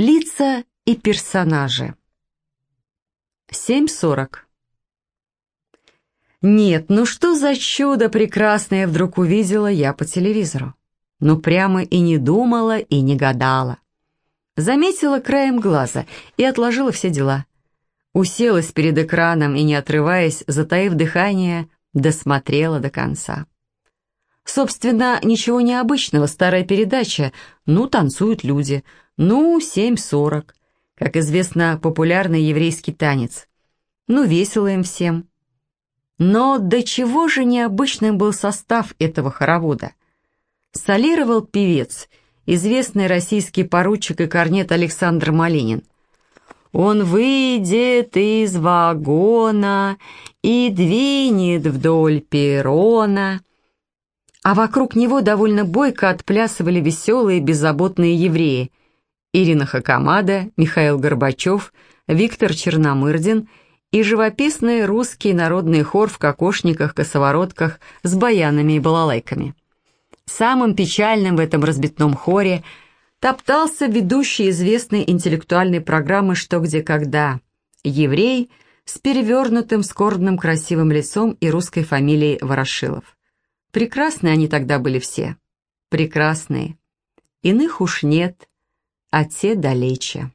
Лица и персонажи. 7.40. Нет, ну что за чудо прекрасное вдруг увидела я по телевизору? Ну прямо и не думала, и не гадала. Заметила краем глаза и отложила все дела. Уселась перед экраном и, не отрываясь, затаив дыхание, досмотрела до конца. Собственно, ничего необычного, старая передача. Ну, танцуют люди. Ну, 7.40. Как известно, популярный еврейский танец. Ну, весело им всем. Но до чего же необычным был состав этого хоровода? Солировал певец, известный российский поручик и корнет Александр Малинин. Он выйдет из вагона и двинет вдоль перрона. А вокруг него довольно бойко отплясывали веселые беззаботные евреи. Ирина Хакамада, Михаил Горбачев, Виктор Черномырдин – и живописный русский народный хор в кокошниках-косоворотках с баянами и балалайками. Самым печальным в этом разбитном хоре топтался ведущий известной интеллектуальной программы «Что, где, когда» еврей с перевернутым скорбным красивым лицом и русской фамилией Ворошилов. Прекрасные они тогда были все. Прекрасные. Иных уж нет, а те далече.